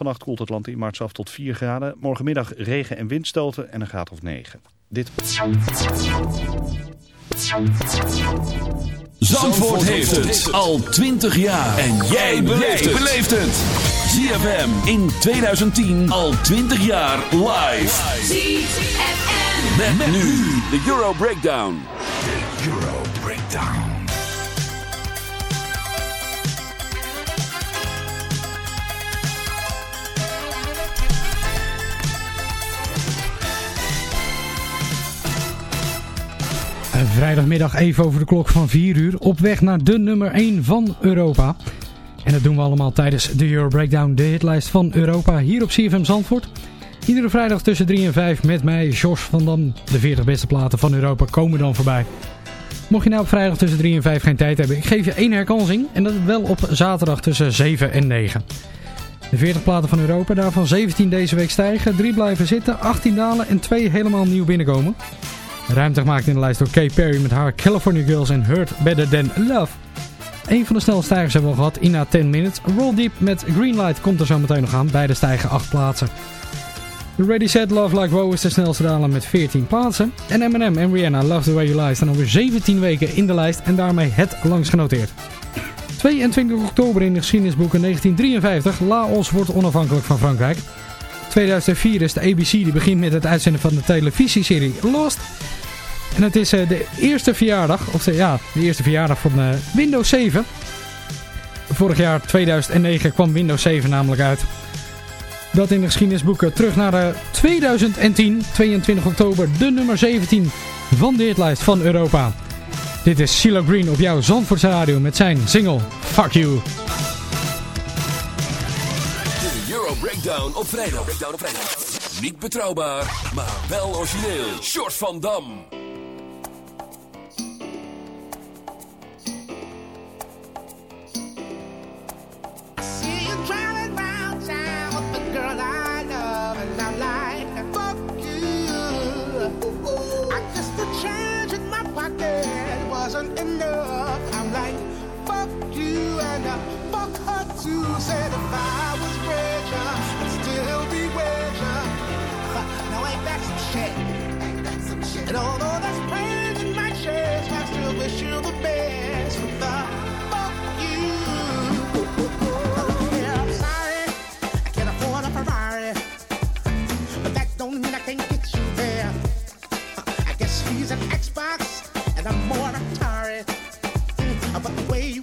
Vannacht koelt het land in maart af tot 4 graden. Morgenmiddag regen- en windstoten en een graad of 9. Dit... Zandvoort heeft het al 20 jaar. En jij beleeft het. ZFM in 2010 al 20 jaar live. ZFM. Met, met nu de Euro Breakdown. De Euro Breakdown. Vrijdagmiddag even over de klok van 4 uur. Op weg naar de nummer 1 van Europa. En dat doen we allemaal tijdens de Euro Breakdown, de hitlijst van Europa, hier op CFM Zandvoort. Iedere vrijdag tussen 3 en 5 met mij, Jos van Dam. De 40 beste platen van Europa komen dan voorbij. Mocht je nou op vrijdag tussen 3 en 5 geen tijd hebben, ik geef je één herkansing. En dat wel op zaterdag tussen 7 en 9. De 40 platen van Europa, daarvan 17 deze week stijgen, 3 blijven zitten, 18 dalen en 2 helemaal nieuw binnenkomen. Ruimte gemaakt in de lijst door Kay Perry met haar California Girls en Hurt Better Than Love. Een van de snelle stijgers hebben we gehad, Ina 10 Minutes. Roll Deep met Greenlight komt er zo meteen nog aan. Beide stijgen 8 plaatsen. Ready Set Love Like Wow is de snelste daler met 14 plaatsen. En Eminem en Rihanna Love The Way You Lie staan alweer 17 weken in de lijst en daarmee het langst genoteerd. 22 oktober in de geschiedenisboeken 1953. Laos wordt onafhankelijk van Frankrijk. 2004 is de ABC die begint met het uitzenden van de televisieserie Lost. En het is uh, de eerste verjaardag, of de, ja, de eerste verjaardag van uh, Windows 7. Vorig jaar 2009 kwam Windows 7 namelijk uit. Dat in de geschiedenisboeken terug naar uh, 2010, 22 oktober, de nummer 17 van de hitlijst van Europa. Dit is CeeLo Green op jouw Zandvoortse radio met zijn single Fuck You. Breakdown op vrijdag. Breakdown op vrijdag. Niet betrouwbaar, maar wel origineel. Short van Dam. enough. I'm like, fuck you and uh, fuck her too. Said if I And although that's pain in my chest, I still wish you the best. With the fuck you. Yeah, I'm sorry, I can't afford a Ferrari, but that don't mean I can't get you there. I guess he's an Xbox and I'm more Atari. Mm, but the way you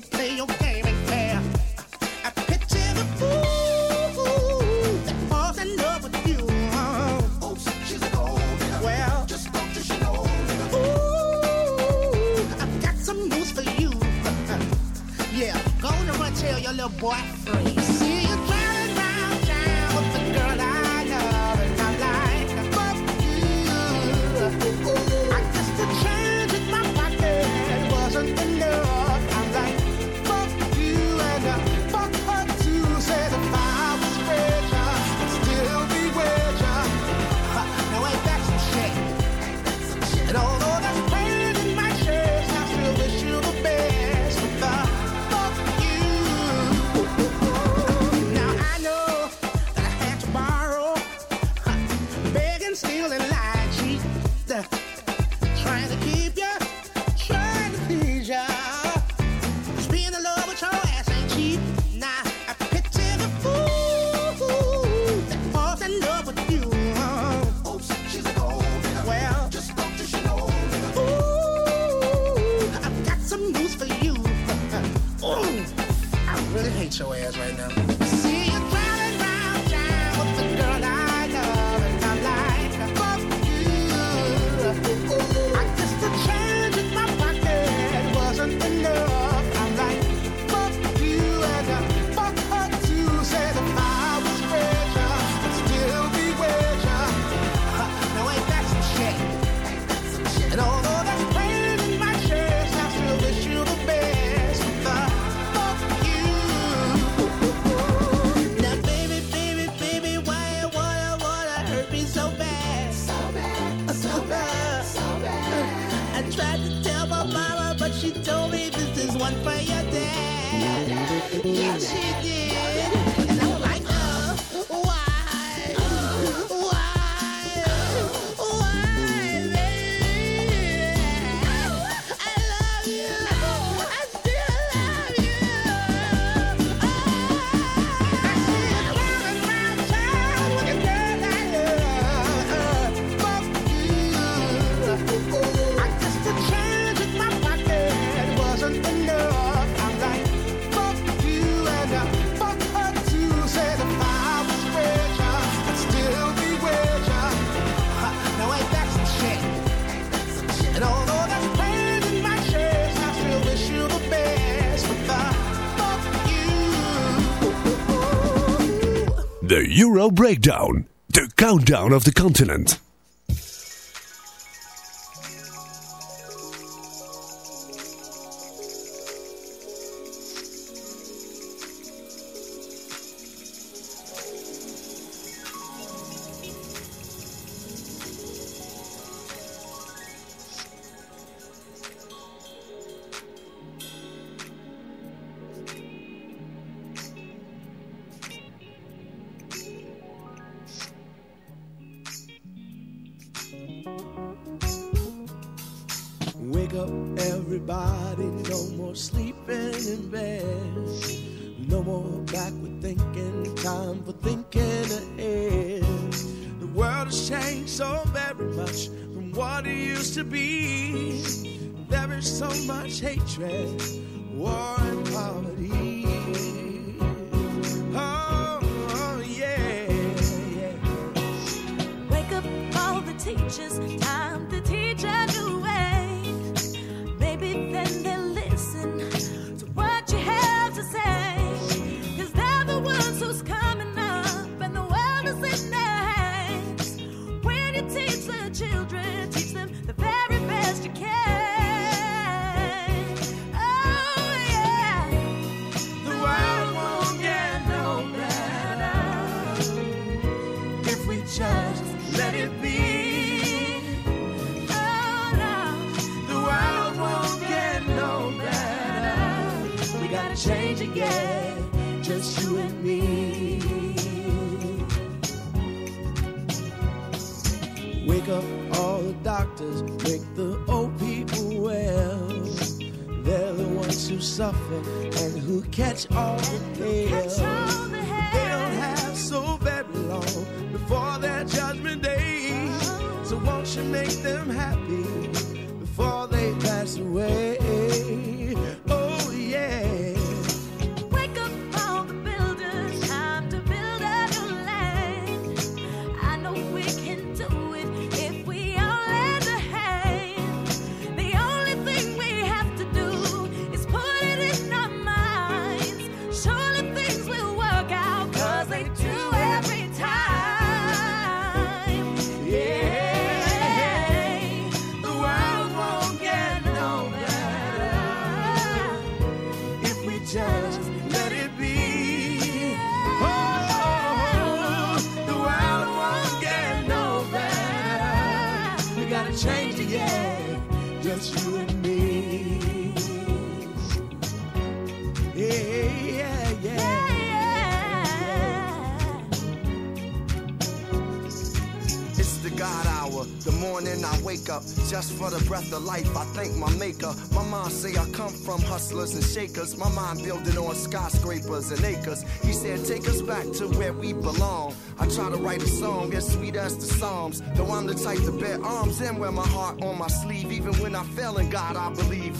The Euro Breakdown. The countdown of the continent. suffer and who catch all the chaos. my mind building on skyscrapers and acres. He said, Take us back to where we belong. I try to write a song as sweet as the Psalms, though I'm the type to bear arms and wear my heart on my sleeve. Even when I fell in God, I believe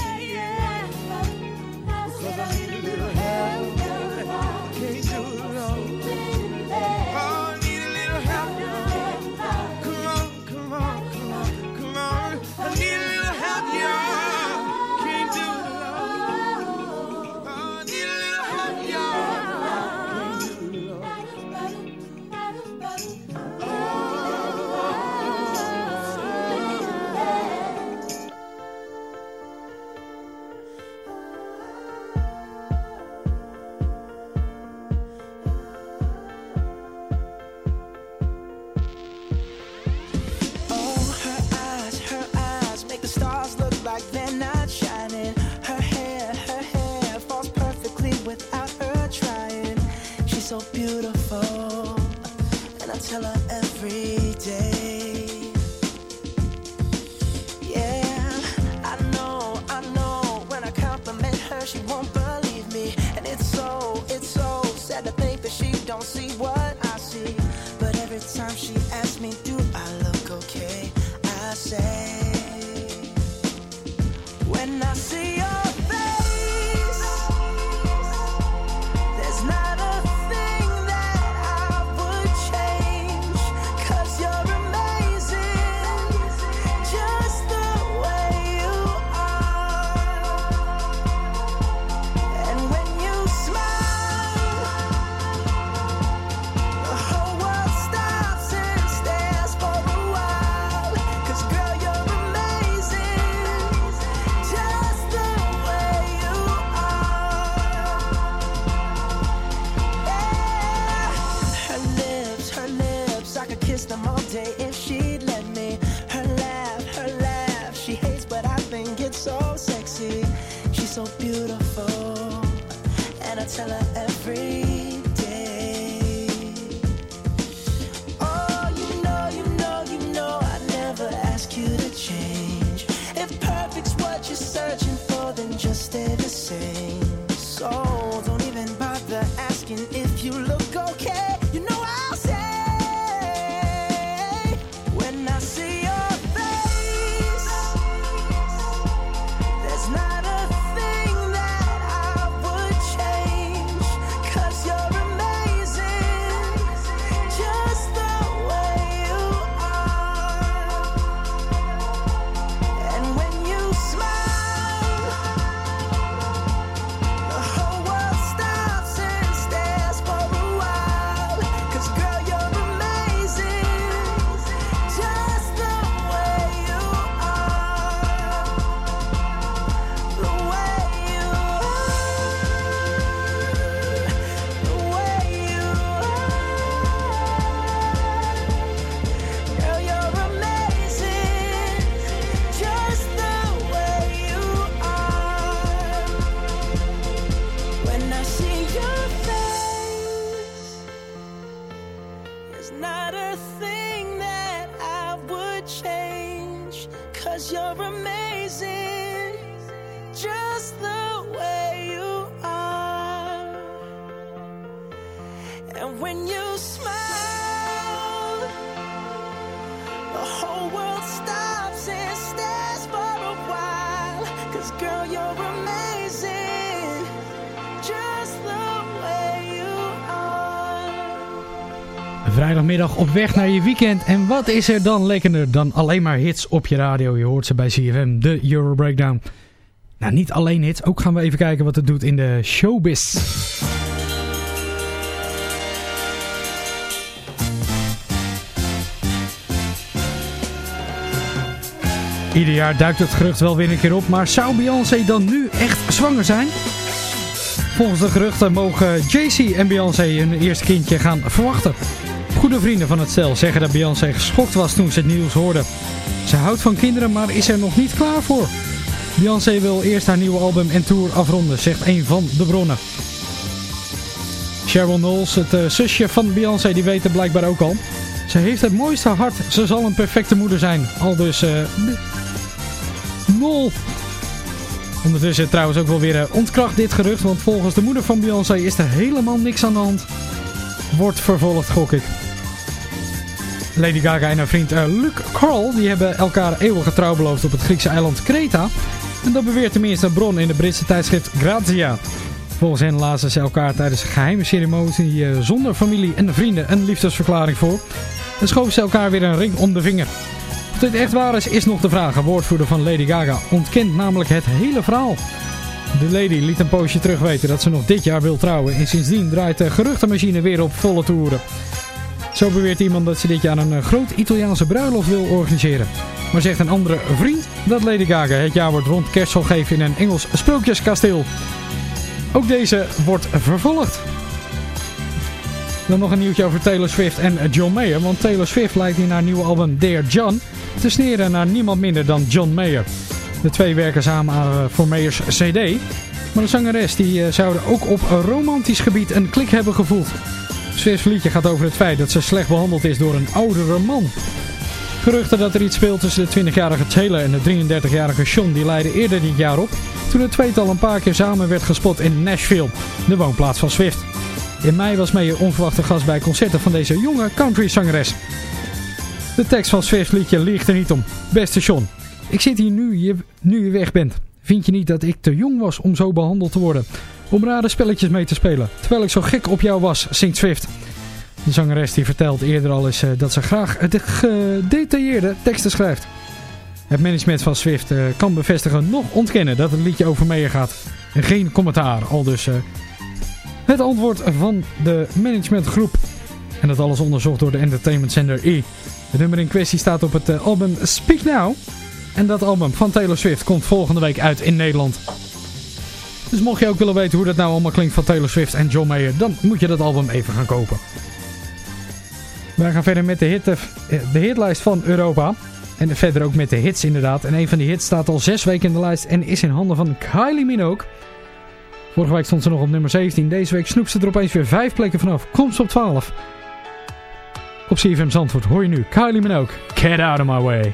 And when you smile, the whole world stops and for a while. Girl, you're amazing, just the way you are. Vrijdagmiddag op weg naar je weekend. En wat is er dan lekkerder dan alleen maar hits op je radio? Je hoort ze bij CFM, de Euro Breakdown. Nou, niet alleen hits. Ook gaan we even kijken wat het doet in de showbiz. Ieder jaar duikt het gerucht wel weer een keer op. Maar zou Beyoncé dan nu echt zwanger zijn? Volgens de geruchten mogen Jay-Z en Beyoncé hun eerste kindje gaan verwachten. Goede vrienden van het stel zeggen dat Beyoncé geschokt was toen ze het nieuws hoorde. Ze houdt van kinderen, maar is er nog niet klaar voor. Beyoncé wil eerst haar nieuwe album en tour afronden, zegt een van de bronnen. Cheryl Knowles, het eh, zusje van Beyoncé, die weet het blijkbaar ook al. Ze heeft het mooiste hart, ze zal een perfecte moeder zijn. Al dus... eh Nol. Ondertussen trouwens ook wel weer eh, ontkracht dit gerucht, want volgens de moeder van Beyoncé is er helemaal niks aan de hand. Wordt vervolgd, gok ik. Lady Gaga en haar vriend eh, Luc Carl die hebben elkaar eeuwige trouw beloofd op het Griekse eiland Kreta. En dat beweert tenminste een bron in de Britse tijdschrift Grazia. Volgens hen lazen ze elkaar tijdens een geheime ceremonie zonder familie en vrienden een liefdesverklaring voor. En schoven ze elkaar weer een ring om de vinger. Of dit echt waar is, is nog de vraag. Een woordvoerder van Lady Gaga ontkent namelijk het hele verhaal. De lady liet een poosje terug weten dat ze nog dit jaar wil trouwen. En sindsdien draait de geruchtenmachine weer op volle toeren. Zo beweert iemand dat ze dit jaar een eh, groot Italiaanse bruiloft wil organiseren. Maar zegt een andere vriend dat Lady Gaga het jaar wordt rond kerst zal geven in een Engels sprookjeskasteel. Ook deze wordt vervolgd. Dan nog een nieuwtje over Taylor Swift en John Mayer. Want Taylor Swift lijkt in haar nieuwe album Dear John te sneren naar niemand minder dan John Mayer. De twee werken samen eh, voor Mayers CD. Maar de zangeres die eh, zouden ook op romantisch gebied een klik hebben gevoeld. Swift's liedje gaat over het feit dat ze slecht behandeld is door een oudere man. Geruchten dat er iets speelt tussen de 20-jarige Taylor en de 33-jarige Sean die leidden eerder dit jaar op. Toen het tweetal een paar keer samen werd gespot in Nashville, de woonplaats van Swift. In mei was Mayer onverwachte gast bij concerten van deze jonge country zangeres. De tekst van Swift's liedje ligt er niet om. Beste John, ik zit hier nu je, nu je weg bent. Vind je niet dat ik te jong was om zo behandeld te worden? Om rare spelletjes mee te spelen. Terwijl ik zo gek op jou was, zingt Swift. De zangeres die vertelt eerder al eens eh, dat ze graag de gedetailleerde teksten schrijft. Het management van Swift uh, kan bevestigen nog ontkennen dat het liedje over Meijer gaat. En geen commentaar, al dus uh, het antwoord van de managementgroep. En dat alles onderzocht door de entertainmentzender E. De nummer in kwestie staat op het uh, album Speak Now. En dat album van Taylor Swift komt volgende week uit in Nederland. Dus mocht je ook willen weten hoe dat nou allemaal klinkt van Taylor Swift en John Mayer, dan moet je dat album even gaan kopen. Wij gaan verder met de, hit, de hitlijst van Europa. En verder ook met de hits inderdaad. En een van die hits staat al zes weken in de lijst en is in handen van Kylie Minogue. Vorige week stond ze nog op nummer 17. Deze week snoept ze er opeens weer vijf plekken vanaf. Komt ze op 12. Op CFM Zandvoort hoor je nu Kylie Minogue. Get out of my way.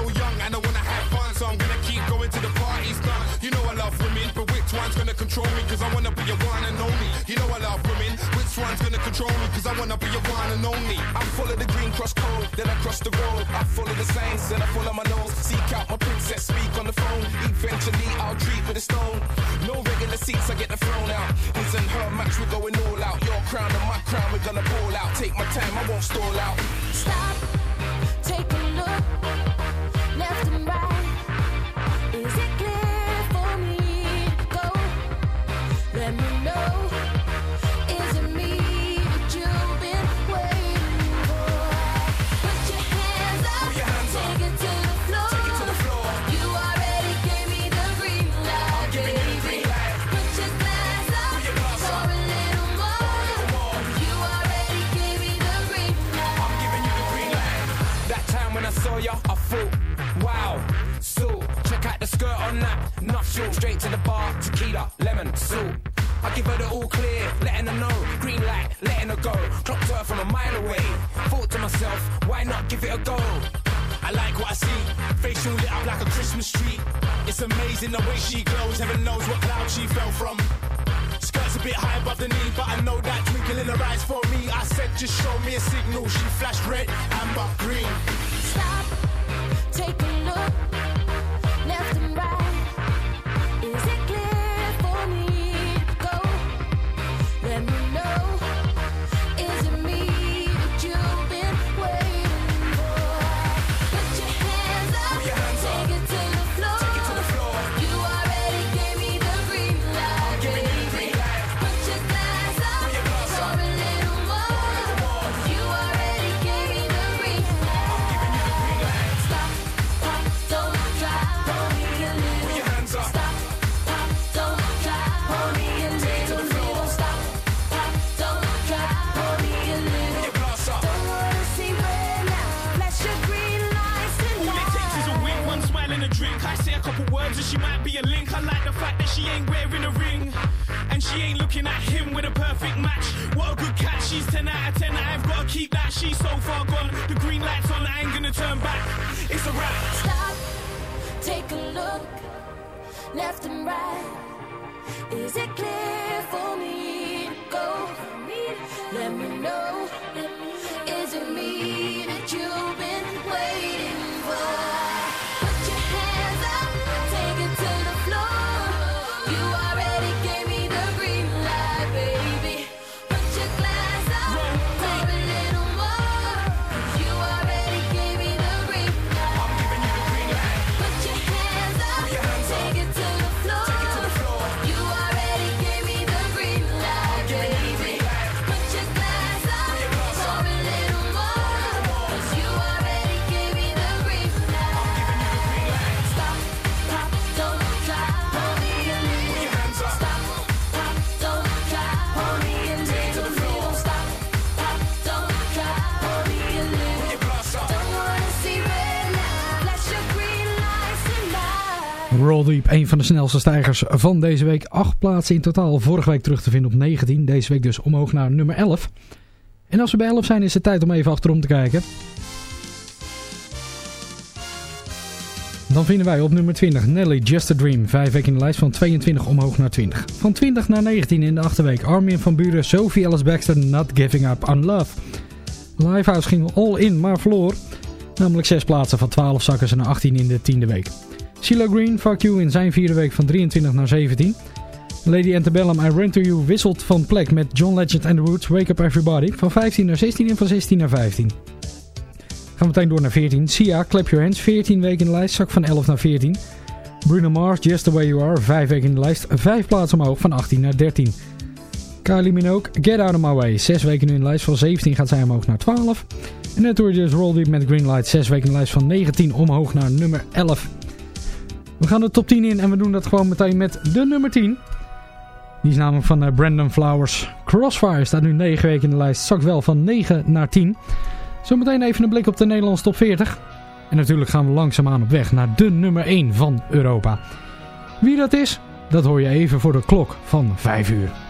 So young and I wanna have fun, so I'm gonna keep going to the party's done. You know I love women, but which one's gonna control me? Cause I wanna be your one and only. You know I love women, which one's gonna control me? Cause I wanna be your one and only. I follow the green cross code, then I cross the road. I follow the signs, then I follow my nose. Seek out my princess, speak on the phone. Eventually I'll treat with a stone. No regular seats, I get the throne out. His and her match, we're going all out. Your crown and my crown, we're gonna ball out. Take my time, I won't stall out. Stop, I give her the all clear, letting her know. Green light, letting her go. Clocked her from a mile away. Thought to myself, why not give it a go? I like what I see. Facial lit up like a Christmas tree. It's amazing the way she glows. Heaven knows what cloud she fell from. Skirt's a bit high above the knee, but I know that twinkle in her eyes for me. I said, just show me a signal. She flashed red, amber, green. Stop, take a look, Roll Deep, een van de snelste stijgers van deze week. Acht plaatsen in totaal. Vorige week terug te vinden op 19. Deze week dus omhoog naar nummer 11. En als we bij 11 zijn is het tijd om even achterom te kijken. Dan vinden wij op nummer 20 Nelly Just a Dream. Vijf weken in de lijst van 22 omhoog naar 20. Van 20 naar 19 in de achterweek. Armin van Buren, Sophie Ellis Baxter, Not Giving Up on Love. Livehouse ging all in, maar verloor. Namelijk 6 plaatsen van 12 zakken ze naar 18 in de tiende week. CeeLo Green, Fuck You in zijn vierde week van 23 naar 17. Lady Antebellum, I Run To You wisselt van plek met John Legend and The Roots, Wake Up Everybody. Van 15 naar 16 en van 16 naar 15. Gaan meteen door naar 14. Sia, Clap Your Hands, 14 weken in de lijst, zak van 11 naar 14. Bruno Mars, Just The Way You Are, 5 weken in de lijst, 5 plaatsen omhoog van 18 naar 13. Kylie Minogue, Get Out of My Way, 6 weken nu in de lijst, van 17 gaat zij omhoog naar 12. En net dus Roll Deep met Green Light, 6 weken in de lijst van 19 omhoog naar nummer 11. We gaan de top 10 in en we doen dat gewoon meteen met de nummer 10. Die is namelijk van eh, Brandon Flowers. Crossfire staat nu 9 weken in de lijst, zakt wel van 9 naar 10. Zometeen even een blik op de Nederlandse top 40. En natuurlijk gaan we langzaamaan op weg naar de nummer 1 van Europa. Wie dat is, dat hoor je even voor de klok van 5 uur.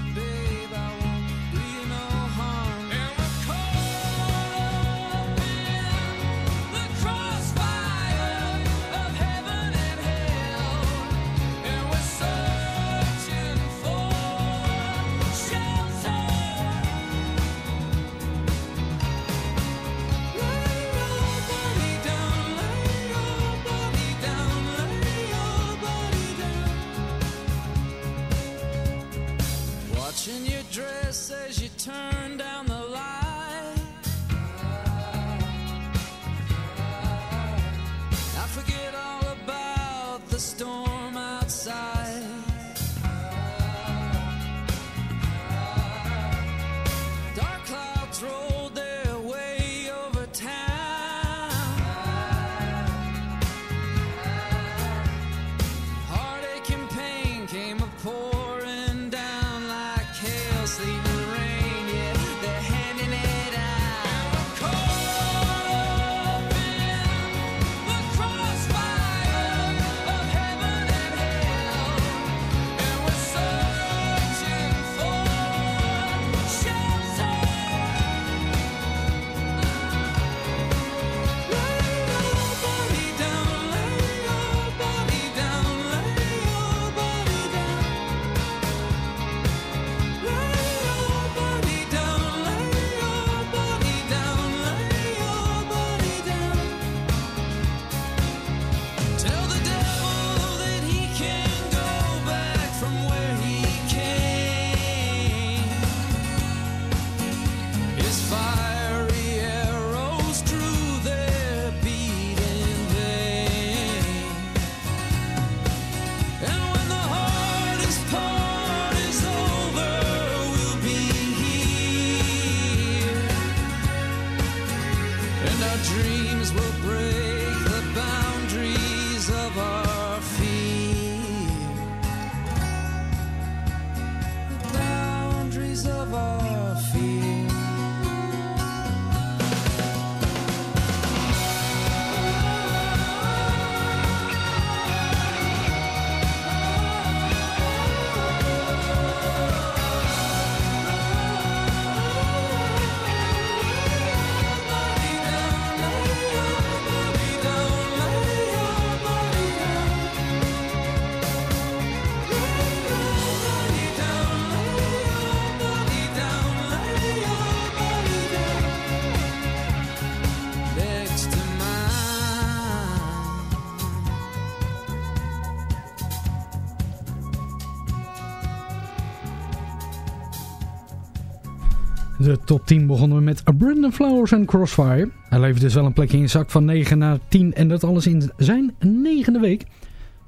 De top 10 begonnen we met Brandon Flowers en Crossfire. Hij levert dus wel een plekje in zak van 9 naar 10 en dat alles in zijn negende week.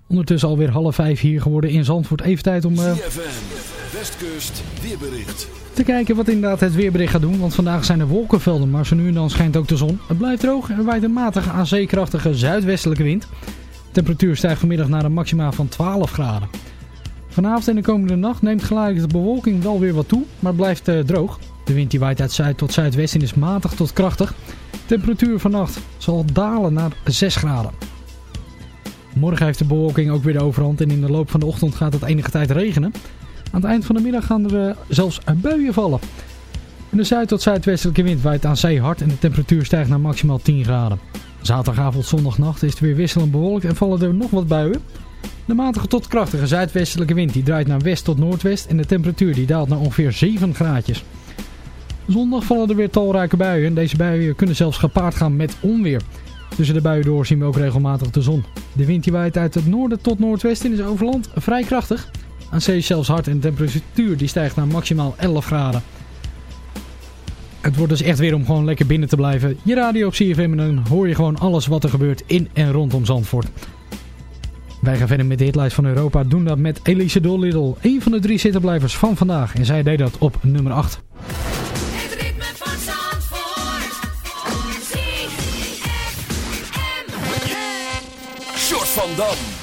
Ondertussen alweer half 5 hier geworden in Zandvoort. Even tijd om eh, ZFM, Westkust, weerbericht. te kijken wat inderdaad het weerbericht gaat doen. Want vandaag zijn er wolkenvelden, maar zo nu en dan schijnt ook de zon. Het blijft droog en er waait een matige aan zeekrachtige zuidwestelijke wind. De temperatuur stijgt vanmiddag naar een maxima van 12 graden. Vanavond en de komende nacht neemt gelijk de bewolking wel weer wat toe, maar blijft eh, droog. De wind die waait uit zuid tot zuidwesten is matig tot krachtig. Temperatuur vannacht zal dalen naar 6 graden. Morgen heeft de bewolking ook weer de overhand en in de loop van de ochtend gaat het enige tijd regenen. Aan het eind van de middag gaan er eh, zelfs buien vallen. En de zuid- tot zuidwestelijke wind waait aan zee hard en de temperatuur stijgt naar maximaal 10 graden. Zaterdagavond, zondagnacht is het weer wisselend bewolkt en vallen er nog wat buien. De matige tot krachtige zuidwestelijke wind die draait naar west tot noordwest en de temperatuur die daalt naar ongeveer 7 graadjes. Zondag vallen er weer talrijke buien en deze buien kunnen zelfs gepaard gaan met onweer. Tussen de buien door zien we ook regelmatig de zon. De wind die waait uit het noorden tot noordwesten is over land vrij krachtig. Aan zee zelfs hard en de temperatuur die stijgt naar maximaal 11 graden het wordt dus echt weer om gewoon lekker binnen te blijven. Je radio op CFM en dan hoor je gewoon alles wat er gebeurt in en rondom Zandvoort. Wij gaan verder met de hitlijst van Europa. Doen dat met Elise Dolittle, een van de drie zittenblijvers van vandaag. En zij deed dat op nummer 8. Het ritme van Short van Dam.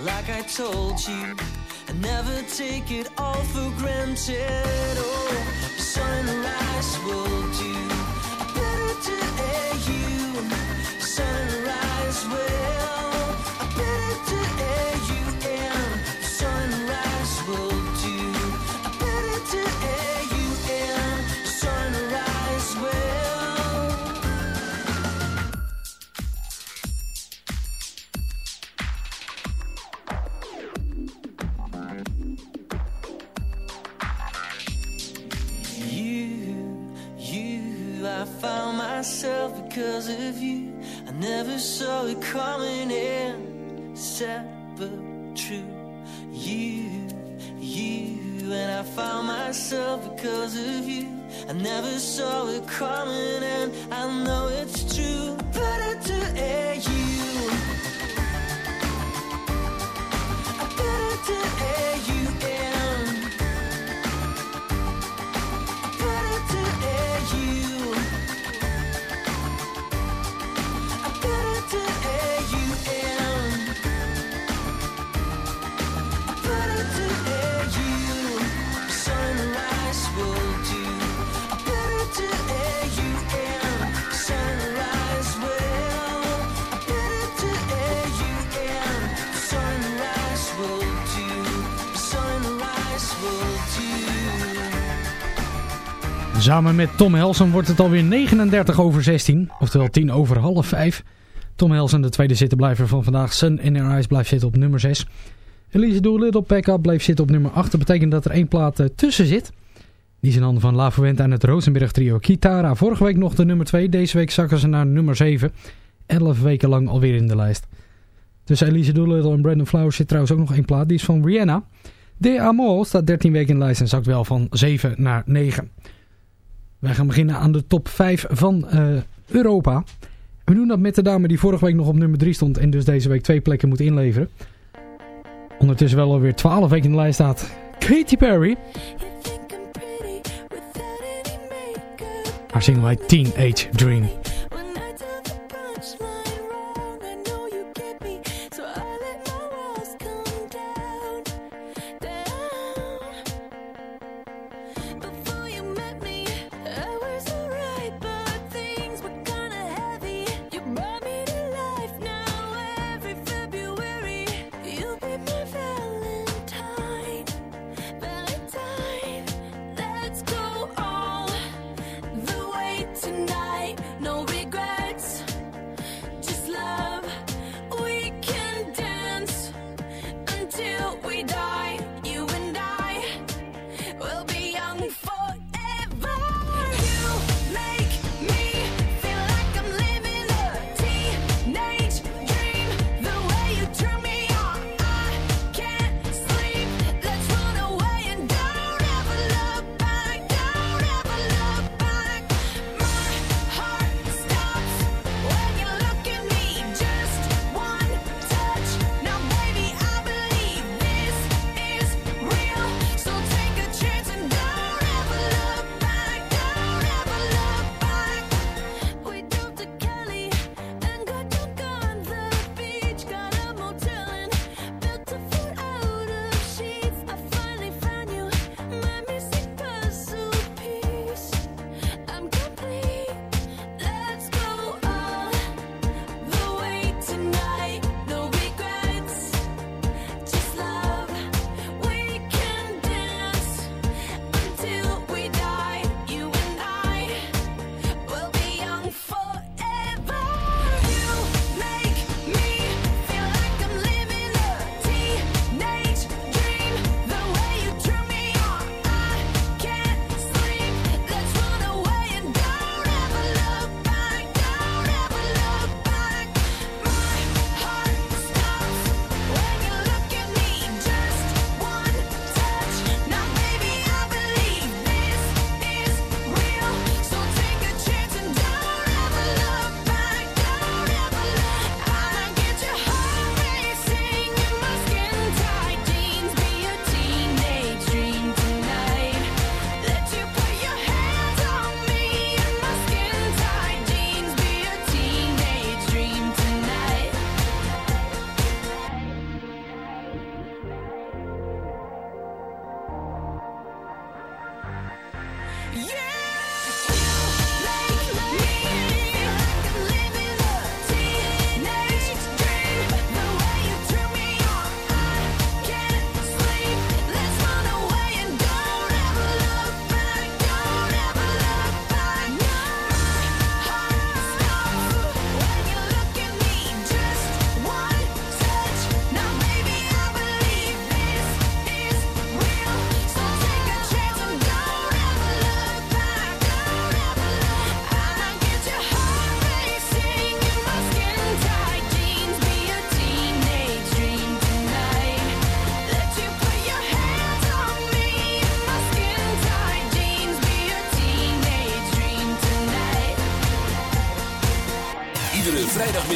like I told you. I never take it all for granted. Oh, the sunrise will do better because of you. I never saw it coming, and I know it's Samen met Tom Helsen wordt het alweer 39 over 16. Oftewel 10 over half 5. Tom Helsen, de tweede zittenblijver van vandaag. Sun in Her Eyes blijft zitten op nummer 6. Elise Doolittle Pack Up bleef zitten op nummer 8. Dat betekent dat er één plaat eh, tussen zit. Die is in handen van La Fuente en het Rosenberg trio. Kitara, vorige week nog de nummer 2. Deze week zakken ze naar nummer 7. 11 weken lang alweer in de lijst. Tussen Elise Doolittle en Brandon Flowers zit trouwens ook nog één plaat. Die is van Rihanna. De Amor staat 13 weken in de lijst en zakt wel van 7 naar 9. Wij gaan beginnen aan de top 5 van eh, Europa. We doen dat met de dame die vorige week nog op nummer 3 stond en dus deze week twee plekken moet inleveren. Ondertussen wel alweer 12 weken in de lijst staat Katy Perry. Haar single heet Teenage Dream.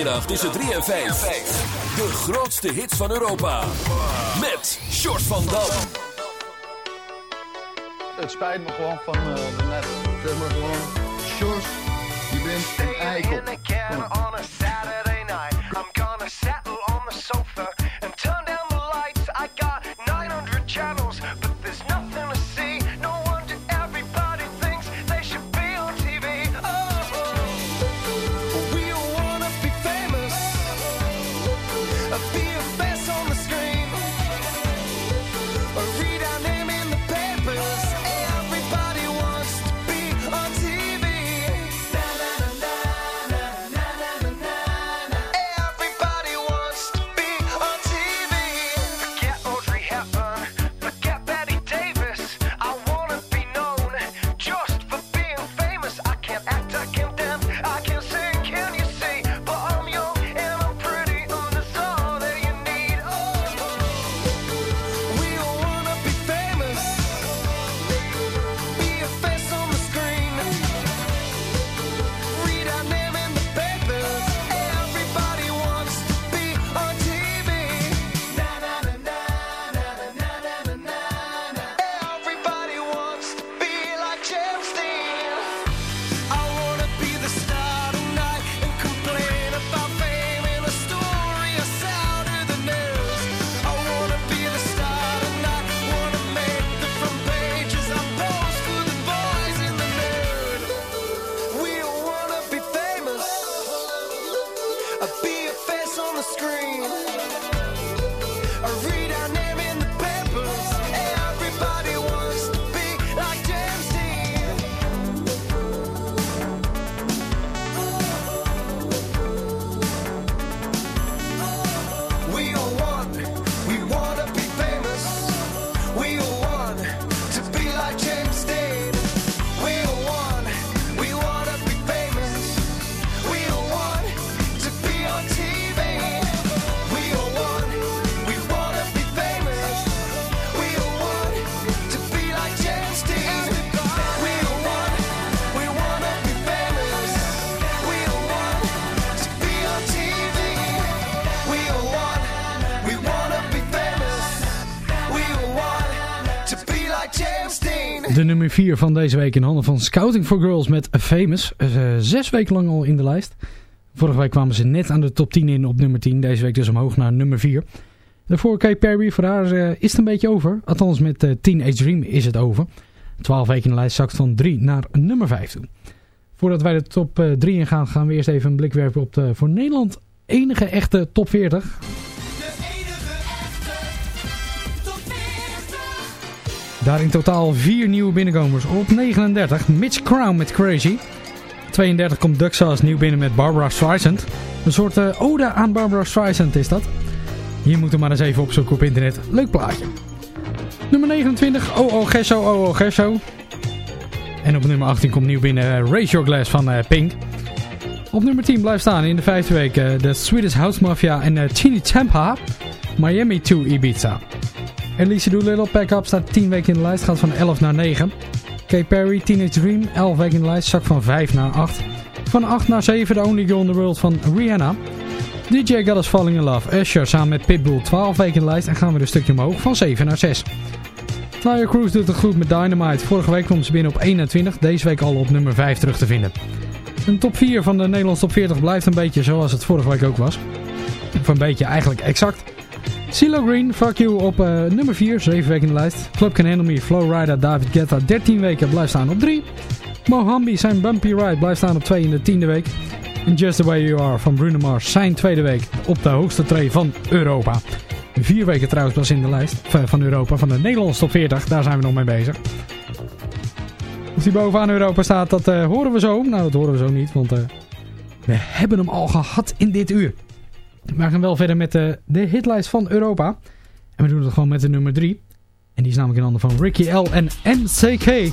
Zaterdagmiddag tussen 3 en 5. De grootste hits van Europa. Met Short van Dam. Het spijt me gewoon van uh, net. Zeg maar gewoon, Sjors, je bent een eikel. Nummer 4 van deze week in handen van Scouting for Girls met Famous. Eh, zes weken lang al in de lijst. Vorige week kwamen ze net aan de top 10 in op nummer 10. Deze week dus omhoog naar nummer 4. Daarvoor Kay Perry, voor haar eh, is het een beetje over. Althans met eh, Teenage Dream is het over. 12 weken in de lijst zakt van 3 naar nummer 5 toe. Voordat wij de top eh, 3 ingaan, gaan we eerst even een blik werpen op de voor Nederland enige echte top 40. Daar in totaal vier nieuwe binnenkomers. Op 39 Mitch Crown met Crazy. 32 komt Duxas nieuw binnen met Barbara Streisand. Een soort eh, ode aan Barbara Streisand is dat. Je moet hem maar eens even opzoeken op internet. Leuk plaatje. Nummer 29 Oh Oh Gesso Oh Gesso. En op nummer 18 komt nieuw binnen eh, Raise Your Glass van eh, Pink. Op nummer 10 blijft staan in de vijfde week de Swedish House Mafia en uh, Chini Champa. Miami to Ibiza. Elise Doolittle Pack Up staat 10 weken in de lijst, gaat van 11 naar 9. Kay Perry Teenage Dream 11 weken in de lijst, zak van 5 naar 8. Van 8 naar 7 The Only Girl in the World van Rihanna. DJ Got Us Falling in Love Usher samen met Pitbull 12 weken in de lijst en gaan we een stukje omhoog van 7 naar 6. Flyer Cruise doet het goed met Dynamite. Vorige week kwam ze binnen op 21, deze week al op nummer 5 terug te vinden. Een top 4 van de Nederlandse top 40 blijft een beetje zoals het vorige week ook was. Of een beetje eigenlijk exact. CeeLo Green, Fuck You op uh, nummer 4, 7 weken in de lijst. Club Can Handle Me, Flowrider, David Guetta, 13 weken, blijft staan op 3. Mohambi, zijn Bumpy Ride, blijft staan op 2 in de tiende week. En Just The Way You Are van Bruno Mars, zijn tweede week op de hoogste tree van Europa. Vier weken trouwens pas in de lijst van Europa, van de Nederlandse top 40, daar zijn we nog mee bezig. Of die bovenaan Europa staat, dat uh, horen we zo. Nou, dat horen we zo niet, want we hebben hem al gehad in dit uur. We gaan wel verder met de, de hitlijst van Europa. En we doen het gewoon met de nummer 3. En die is namelijk in handen van Ricky L en MCK.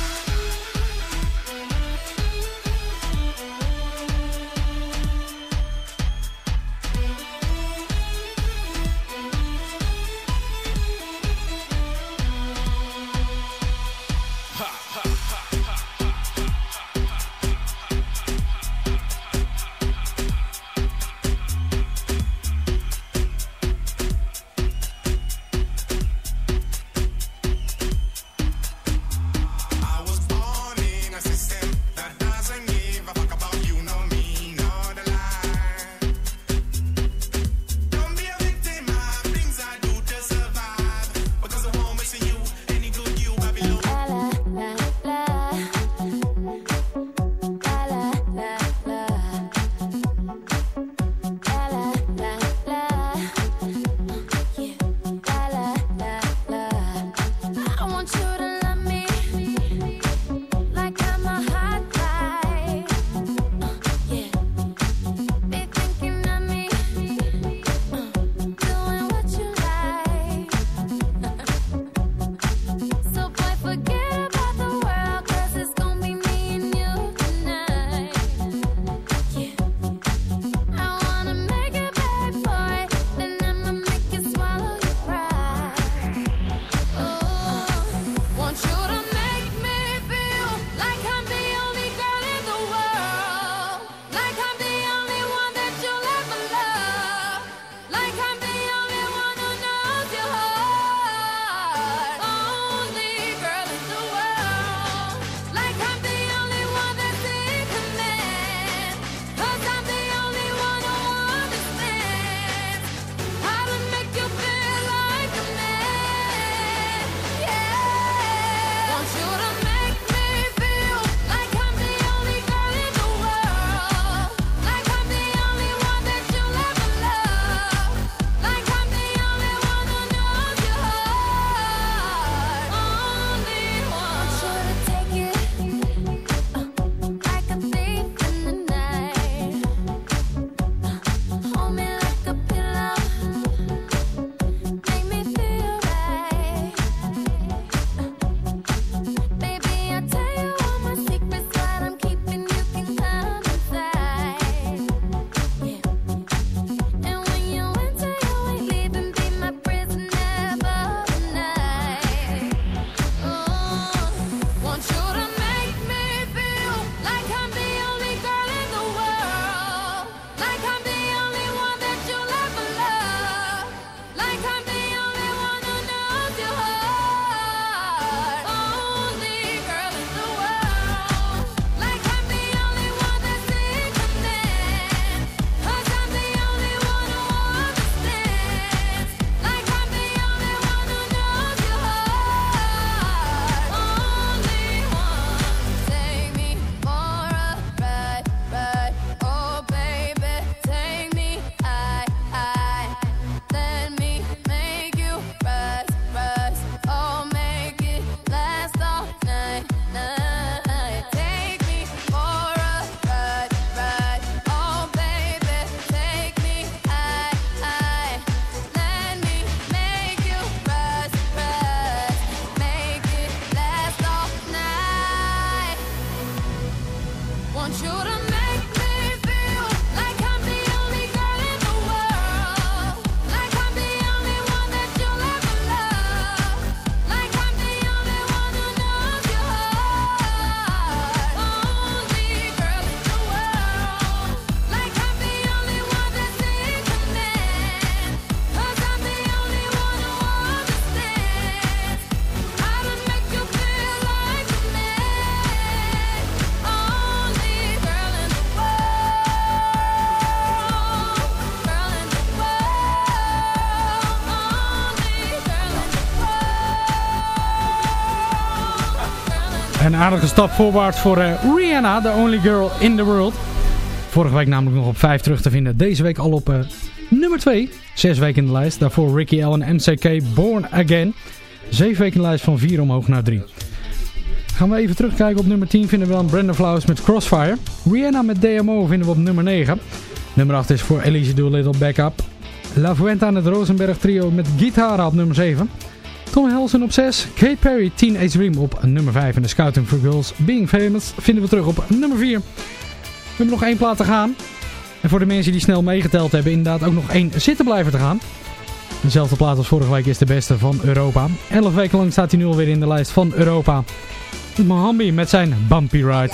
aardige stap voorwaarts voor eh, Rihanna, the only girl in the world. Vorige week namelijk nog op 5 terug te vinden. Deze week al op uh, nummer 2. 6 weken in de lijst. Daarvoor Ricky Allen, MCK, Born Again. 7 weken in de lijst van 4 omhoog naar 3. Gaan we even terugkijken op nummer 10 vinden we dan Brenda Flowers met Crossfire. Rihanna met DMO vinden we op nummer 9. Nummer 8 is voor Elise Doolittle Backup. La Fuenta en het Rosenberg Trio met guitara op nummer 7. Tom Helsen op 6. Kate Perry, Teenage Dream op nummer 5. En de Scouting for Girls Being Famous vinden we terug op nummer 4. We hebben nog één plaat te gaan. En voor de mensen die snel meegeteld hebben, inderdaad ook nog één zitten blijven te gaan. Dezelfde plaat als vorige week is de beste van Europa. 11 weken lang staat hij nu alweer in de lijst van Europa. Mohambi met zijn Bumpy Ride.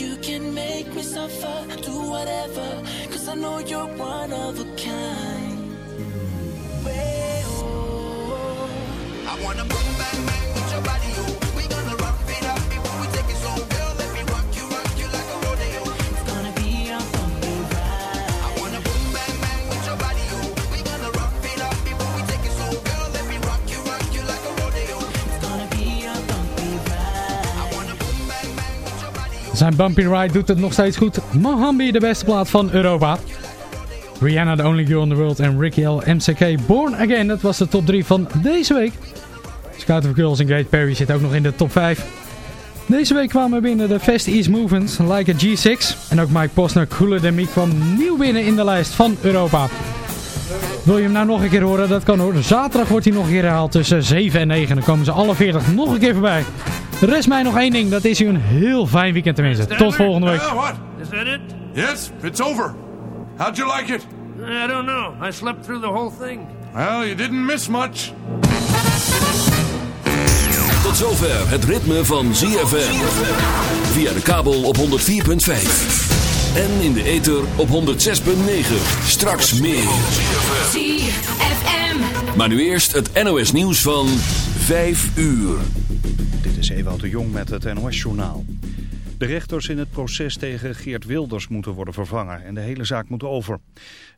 you can make me suffer, do whatever, cause I know you're one of a kind. I wanna boom bang bang with your body, yo. Zijn Bumpy Ride doet het nog steeds goed. Mohambi, de beste plaat van Europa. Rihanna, The Only Girl in the World en Ricky L. MCK, Born Again. Dat was de top 3 van deze week. Scout of Girls en Gate Perry zit ook nog in de top 5. Deze week kwamen binnen de Fast East Movements, Like a G6. En ook Mike Posner, Cooler Than Me, kwam nieuw binnen in de lijst van Europa. Wil je hem nou nog een keer horen? Dat kan hoor. Zaterdag wordt hij nog een keer herhaald tussen 7 en 9. Dan komen ze alle 40 nog een keer voorbij. Er rest mij nog één ding. Dat is u een heel fijn weekend tenminste. Tot volgende week. Yeah, what? Is that it? Yes, it's over. How'd you like it? I don't know. I slept through the whole thing. Well, you didn't miss much. Tot zover het ritme van ZFM. Via de kabel op 104.5. En in de ether op 106.9. Straks meer. ZFM. Maar nu eerst het NOS nieuws van 5 uur. Dit is Ewout de Jong met het NOS-journaal. De rechters in het proces tegen Geert Wilders moeten worden vervangen en de hele zaak moet over.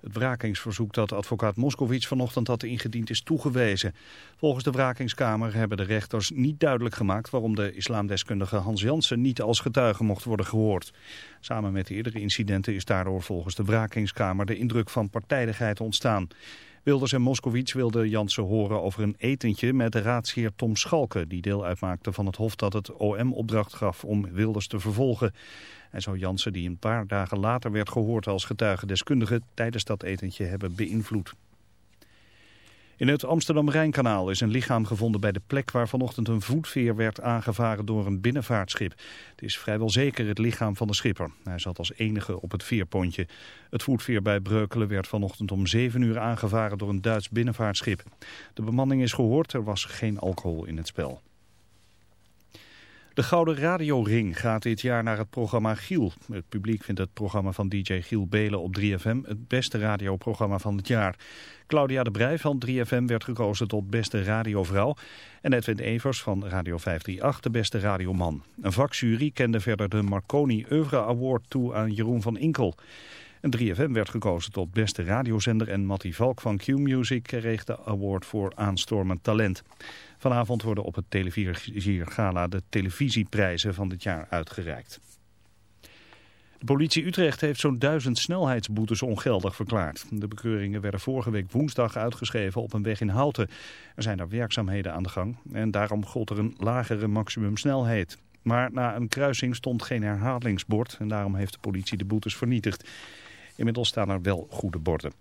Het wrakingsverzoek dat advocaat Moskowitz vanochtend had ingediend is toegewezen. Volgens de wrakingskamer hebben de rechters niet duidelijk gemaakt waarom de islamdeskundige Hans Jansen niet als getuige mocht worden gehoord. Samen met eerdere incidenten is daardoor volgens de wrakingskamer de indruk van partijdigheid ontstaan. Wilders en Moskowitz wilden Jansen horen over een etentje met raadsheer Tom Schalke... die deel uitmaakte van het hof dat het OM opdracht gaf om Wilders te vervolgen. En zou Jansen, die een paar dagen later werd gehoord als getuigendeskundige... tijdens dat etentje hebben beïnvloed. In het Amsterdam-Rijnkanaal is een lichaam gevonden bij de plek waar vanochtend een voetveer werd aangevaren door een binnenvaartschip. Het is vrijwel zeker het lichaam van de schipper. Hij zat als enige op het veerpontje. Het voetveer bij Breukelen werd vanochtend om 7 uur aangevaren door een Duits binnenvaartschip. De bemanning is gehoord, er was geen alcohol in het spel. De Gouden Radioring gaat dit jaar naar het programma Giel. Het publiek vindt het programma van DJ Giel Belen op 3FM het beste radioprogramma van het jaar. Claudia de Brij van 3FM werd gekozen tot beste radiovrouw. En Edwin Evers van Radio 538 de beste radioman. Een vakjury kende verder de Marconi Oeuvre Award toe aan Jeroen van Inkel. En 3FM werd gekozen tot beste radiozender en Mattie Valk van Q-Music kreeg de award voor aanstormend talent. Vanavond worden op het televisiegala de televisieprijzen van dit jaar uitgereikt. De politie Utrecht heeft zo'n duizend snelheidsboetes ongeldig verklaard. De bekeuringen werden vorige week woensdag uitgeschreven op een weg in Houten. Er zijn daar werkzaamheden aan de gang en daarom gold er een lagere maximumsnelheid. Maar na een kruising stond geen herhalingsbord en daarom heeft de politie de boetes vernietigd. Inmiddels staan er wel goede borden.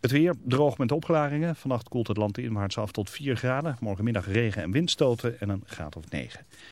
Het weer droog met opklaringen. Vannacht koelt het land inwaarts af tot 4 graden. Morgenmiddag regen en windstoten en een graad of 9.